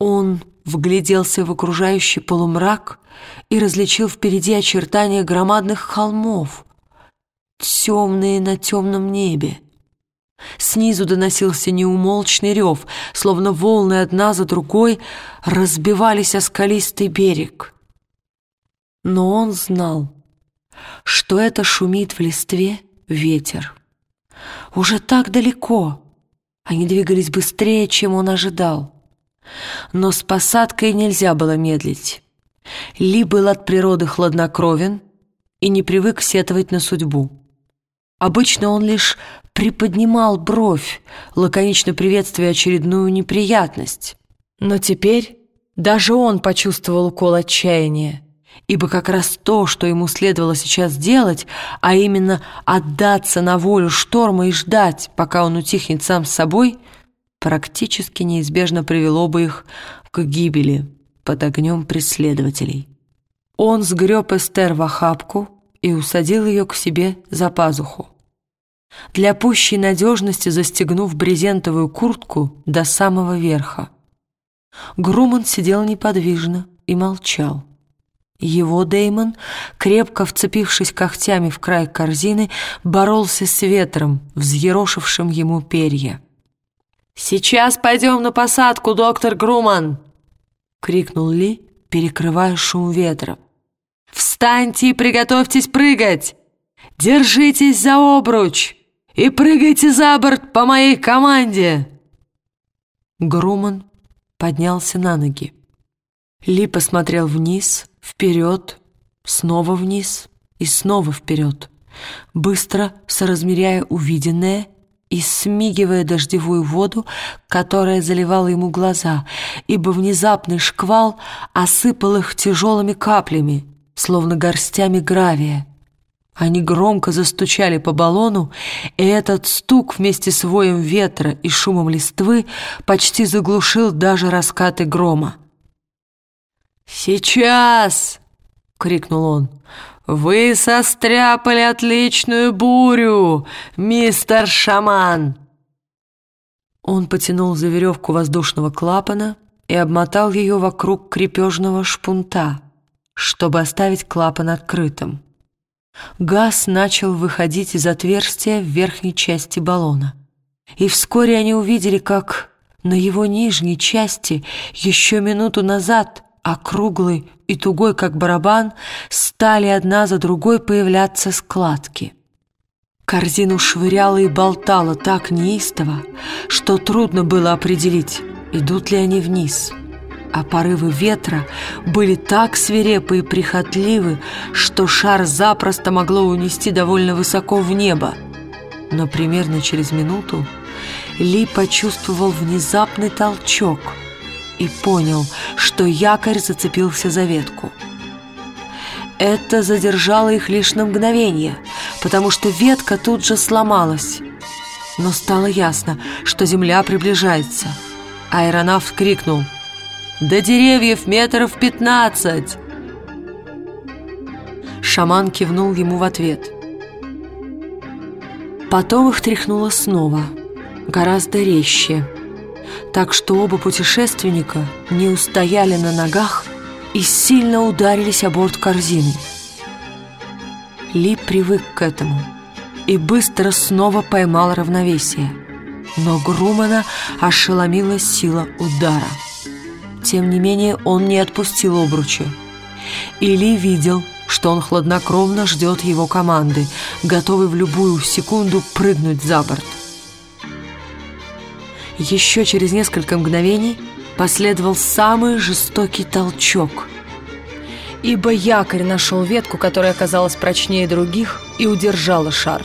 Он вгляделся в окружающий полумрак и различил впереди очертания громадных холмов, темные на темном небе. Снизу доносился неумолчный рев, словно волны одна за другой разбивались о скалистый берег. Но он знал, что это шумит в листве ветер. Уже так далеко. Они двигались быстрее, чем он ожидал. Но с посадкой нельзя было медлить. Ли был от природы хладнокровен и не привык сетовать на судьбу. Обычно он лишь приподнимал бровь, лаконично приветствуя очередную неприятность. Но теперь даже он почувствовал укол отчаяния, ибо как раз то, что ему следовало сейчас делать, а именно отдаться на волю шторма и ждать, пока он утихнет сам с собой, практически неизбежно привело бы их к гибели под огнем преследователей. Он сгреб Эстер в охапку и усадил ее к себе за пазуху. Для пущей надежности застегнув брезентовую куртку до самого верха. Груман сидел неподвижно и молчал. Его Деймон, крепко вцепившись когтями в край корзины, боролся с ветром, взъерошившим ему перья. «Сейчас пойдем на посадку, доктор Груман!» — крикнул Ли, перекрывая шум ветра. «Встаньте и приготовьтесь прыгать! Держитесь за обруч и прыгайте за борт по моей команде!» Груман поднялся на ноги. Ли посмотрел вниз, вперед, снова вниз и снова вперед, быстро соразмеряя увиденное и смигивая дождевую воду, которая заливала ему глаза, ибо внезапный шквал осыпал их тяжелыми каплями, словно горстями гравия. Они громко застучали по баллону, и этот стук вместе с воем ветра и шумом листвы почти заглушил даже раскаты грома. «Сейчас!» — крикнул он. «Вы состряпали отличную бурю, мистер шаман!» Он потянул за веревку воздушного клапана и обмотал ее вокруг крепежного шпунта, чтобы оставить клапан открытым. Газ начал выходить из отверстия в верхней части баллона. И вскоре они увидели, как на его нижней части еще минуту назад, округлый и тугой, как барабан, стали одна за другой появляться складки. Корзину швыряла и болтала так неистово, что трудно было определить, идут ли они вниз. А порывы ветра были так свирепы и прихотливы, что шар запросто могло унести довольно высоко в небо. Но примерно через минуту Ли почувствовал внезапный толчок — и понял, что якорь зацепился за ветку. Это задержало их лишь на мгновение, потому что ветка тут же сломалась. Но стало ясно, что земля приближается. Аэронавт крикнул «До деревьев метров пятнадцать!» Шаман кивнул ему в ответ. Потом их тряхнуло снова, гораздо резче – так что оба путешественника не устояли на ногах и сильно ударились о борт корзины. Ли привык к этому и быстро снова поймал равновесие, но Грумана ошеломила сила удара. Тем не менее он не отпустил обруча, и Ли видел, что он хладнокровно ждет его команды, готовый в любую секунду прыгнуть за борт. Еще через несколько мгновений последовал самый жестокий толчок. Ибо якорь нашел ветку, которая оказалась прочнее других, и удержала шар.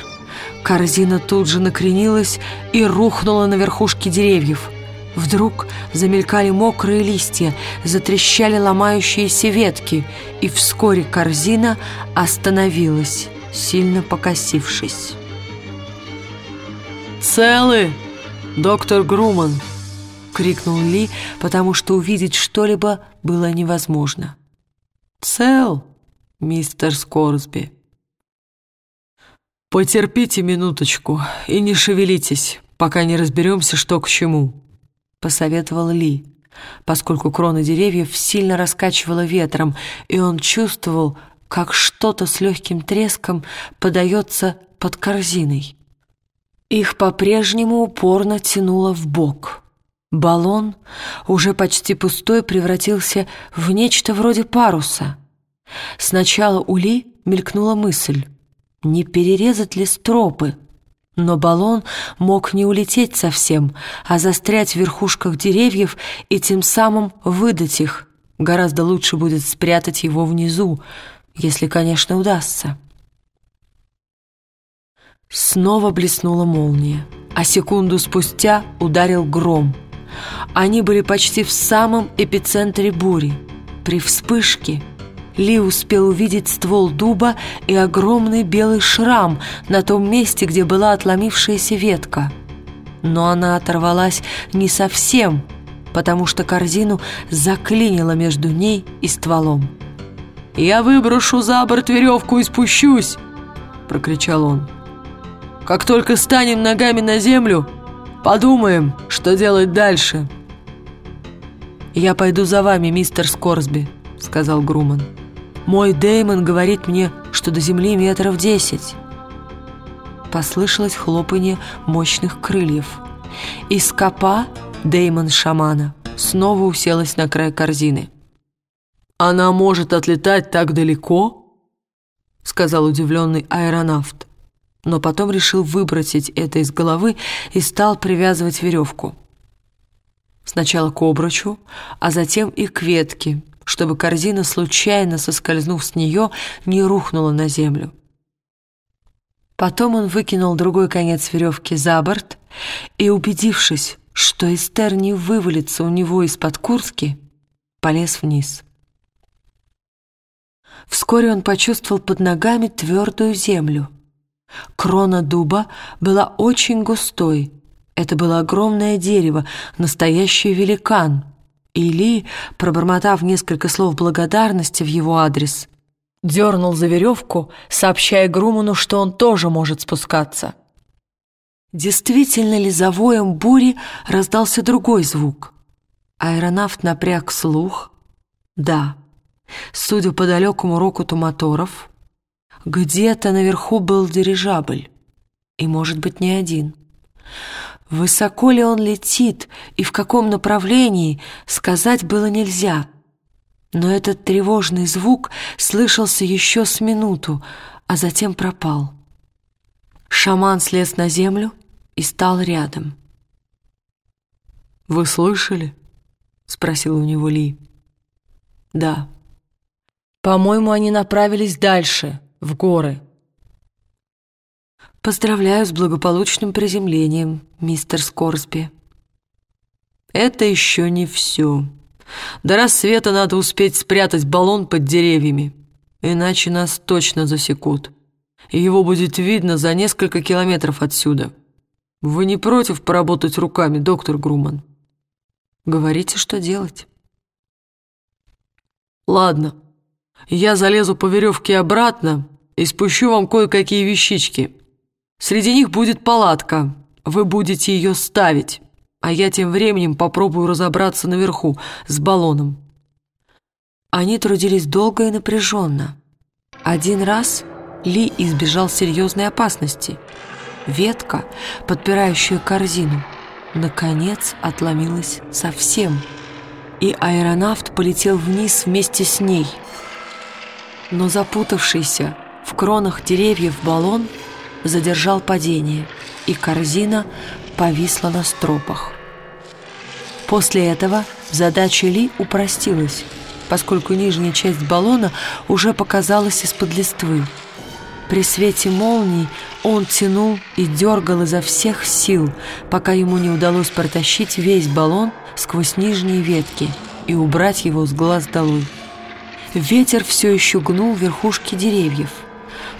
Корзина тут же накренилась и рухнула на верхушки деревьев. Вдруг замелькали мокрые листья, затрещали ломающиеся ветки, и вскоре корзина остановилась, сильно покосившись. «Целы!» «Доктор Груман!» — крикнул Ли, потому что увидеть что-либо было невозможно. «Цел, мистер Скорсби!» «Потерпите минуточку и не шевелитесь, пока не разберемся, что к чему», — посоветовал Ли. поскольку кроны деревьев сильно раскачивало ветром, и он чувствовал, как что-то с легким треском подается под корзиной. Их по-прежнему упорно тянуло в бок. Баллон, уже почти пустой, превратился в нечто вроде паруса. Сначала у Ли мелькнула мысль, не перерезать ли стропы, но баллон мог не улететь совсем, а застрять в верхушках деревьев и тем самым выдать их. Гораздо лучше будет спрятать его внизу, если, конечно, удастся. Снова блеснула молния, а секунду спустя ударил гром. Они были почти в самом эпицентре бури. При вспышке ли успел увидеть ствол дуба и огромный белый шрам на том месте, где была отломившаяся ветка. Но она оторвалась не совсем, потому что корзину заклинило между ней и стволом. «Я выброшу за борт веревку и спущусь!» — прокричал он. «Как только станем ногами на землю, подумаем, что делать дальше». «Я пойду за вами, мистер Скорсби», — сказал Груман. «Мой Дэймон говорит мне, что до земли метров десять». Послышалось хлопанье мощных крыльев. Из копа Дэймон шамана снова уселась на край корзины. «Она может отлетать так далеко?» — сказал удивленный аэронавт. Но потом решил выбросить это из головы и стал привязывать веревку. Сначала к обручу, а затем и к ветке, чтобы корзина, случайно соскользнув с нее, не рухнула на землю. Потом он выкинул другой конец веревки за борт и, убедившись, что Эстер не вывалится у него из-под куртки, полез вниз. Вскоре он почувствовал под ногами твердую землю. Крона дуба была очень густой. Это было огромное дерево, настоящий великан. И Ли, пробормотав несколько слов благодарности в его адрес, дернул за веревку, сообщая Груману, что он тоже может спускаться. Действительно ли за воем бури раздался другой звук? Аэронавт напряг слух. Да. Судя по далекому рокоту моторов, где-то наверху был дирижабль. И, может быть, не один. Высоко ли он летит и в каком направлении, сказать было нельзя. Но этот тревожный звук слышался еще с минуту, а затем пропал. Шаман слез на землю и стал рядом. «Вы слышали?» — спросил у него Ли. «Да». По-моему, они направились дальше, в горы. Поздравляю с благополучным приземлением, мистер Скорсби. Это еще не все. До рассвета надо успеть спрятать баллон под деревьями, иначе нас точно засекут. И его будет видно за несколько километров отсюда. Вы не против поработать руками, доктор Груман? Говорите, что делать. Ладно. Я залезу по веревке обратно и спущу вам кое-какие вещички. Среди них будет палатка. Вы будете ее ставить, а я тем временем попробую разобраться наверху с баллоном». Они трудились долго и напряженно. Один раз Ли избежал серьезной опасности. Ветка, подпирающая корзину, наконец отломилась совсем, и аэронавт полетел вниз вместе с ней – но запутавшийся в кронах деревьев баллон задержал падение, и корзина повисла на стропах. После этого задача Ли упростилась, поскольку нижняя часть баллона уже показалась из-под листвы. При свете молний он тянул и дергал изо всех сил, пока ему не удалось протащить весь баллон сквозь нижние ветки и убрать его с глаз долой. Ветер все еще гнул верхушки деревьев.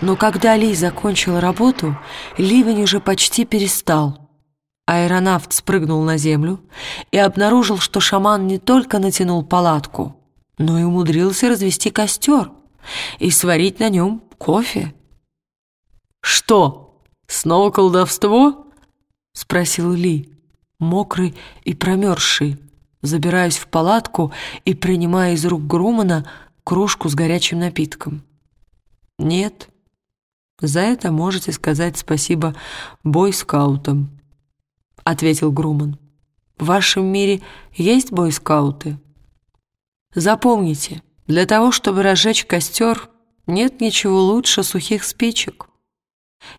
Но когда Ли закончил работу, ливень уже почти перестал. Аэронавт спрыгнул на землю и обнаружил, что шаман не только натянул палатку, но и умудрился развести костер и сварить на нем кофе. «Что, снова колдовство?» — спросил Ли, мокрый и промерзший, забираюсь в палатку и принимаю из рук Грумана кружку с горячим напитком. «Нет, за это можете сказать спасибо бойскаутам», — ответил Груман. «В вашем мире есть бойскауты?» «Запомните, для того, чтобы разжечь костер, нет ничего лучше сухих спичек.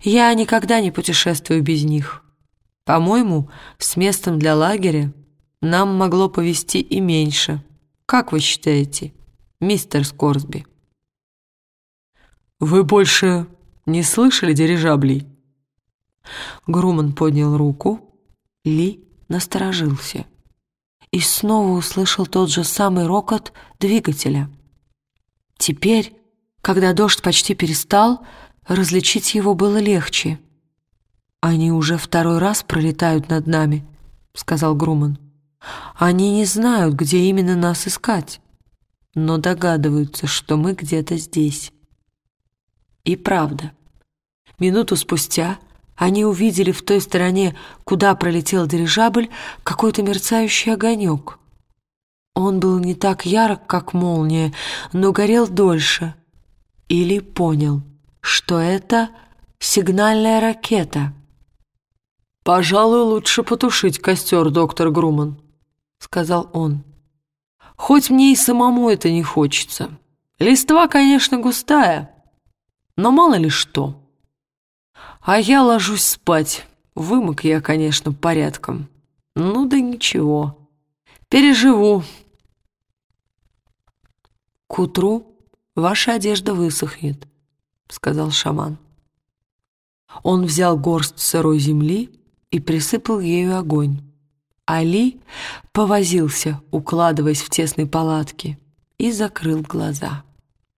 Я никогда не путешествую без них. По-моему, с местом для лагеря нам могло повести и меньше. Как вы считаете, мистер Скорсби?» «Вы больше не слышали дирижаблей?» Груман поднял руку, Ли насторожился и снова услышал тот же самый рокот двигателя. Теперь, когда дождь почти перестал, различить его было легче. «Они уже второй раз пролетают над нами», — сказал Груман. «Они не знают, где именно нас искать, но догадываются, что мы где-то здесь». И правда, минуту спустя они увидели в той стороне, куда пролетел дирижабль, какой-то мерцающий огонек. Он был не так ярок, как молния, но горел дольше. Или понял, что это сигнальная ракета. «Пожалуй, лучше потушить костер, доктор Груман», — сказал он. «Хоть мне и самому это не хочется. Листва, конечно, густая, но мало ли что». А я ложусь спать. Вымок я, конечно, порядком. Ну да ничего. Переживу. К утру ваша одежда высохнет, сказал шаман. Он взял горсть сырой земли и присыпал ею огонь. Али повозился, укладываясь в тесной палатке, и закрыл глаза.